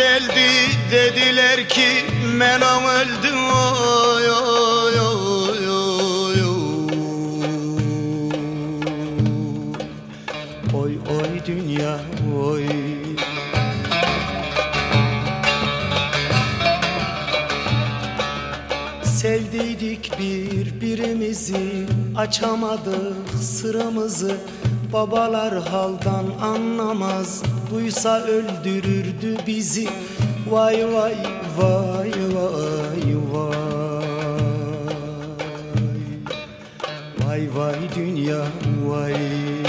Deldi dediler ki menam öldü oy oy oy oy. Oy oy dünya oy. Sevdiydik birbirimizi Açamadık sıramızı Babalar haldan anlamaz. Duysa öldürürdü bizi. Vay vay vay vay vay. Vay vay dünya vay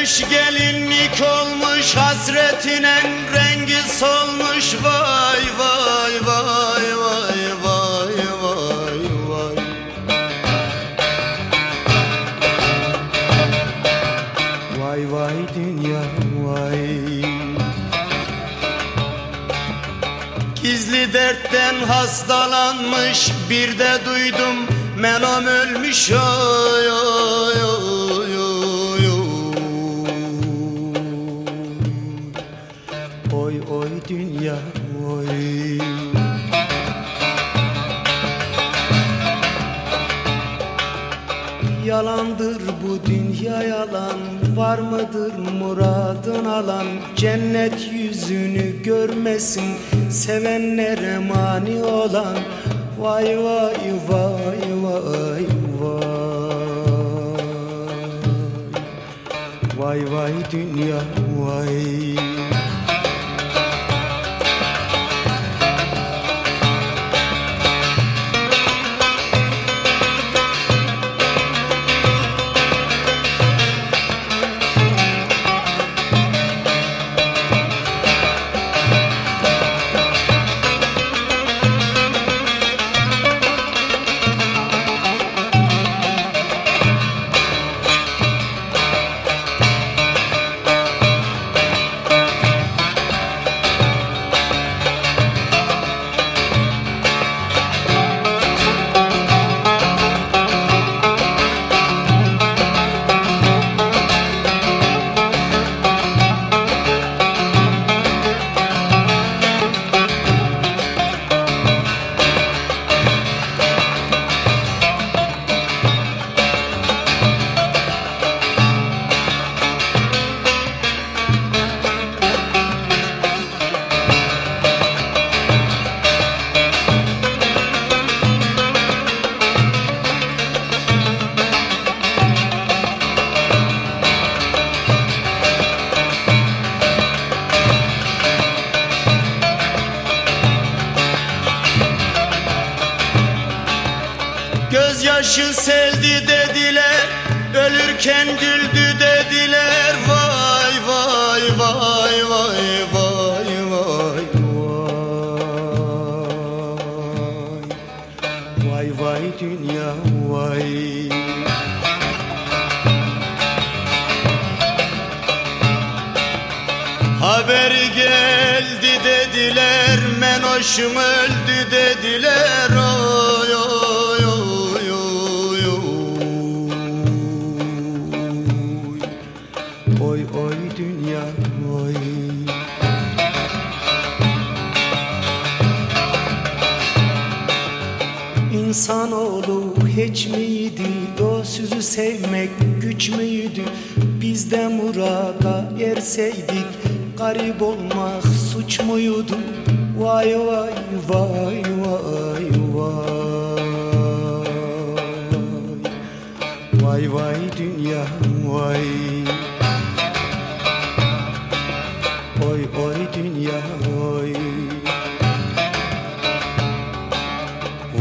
Büyümüş gelinlik olmuş hasretinen rengi solmuş. Vay vay vay vay vay vay vay. Vay vay dünya vay. Gizli dertten hastalanmış bir de duydum menom ölmüş. Oy Yalandır bu dünya yalan. Var mıdır muradın alan? Cennet yüzünü görmesin. Sevenlere mani olan. Vay vay vay vay vay. Vay vay dünya vay Gözyaşı seldi dediler Ölürken güldü dediler. Vay vay vay vay vay vay vay. Vay vay dünya vay. Haberi geldi dediler Menoşum öldü dediler miydi o sözü sevmek güç müydü? Biz de murada erseydik Garip olmak suç muydu? Vay vay vay vay vay. Vay vay dünya vay. Oy oy dünya oy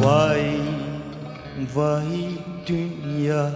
Vay vay dünya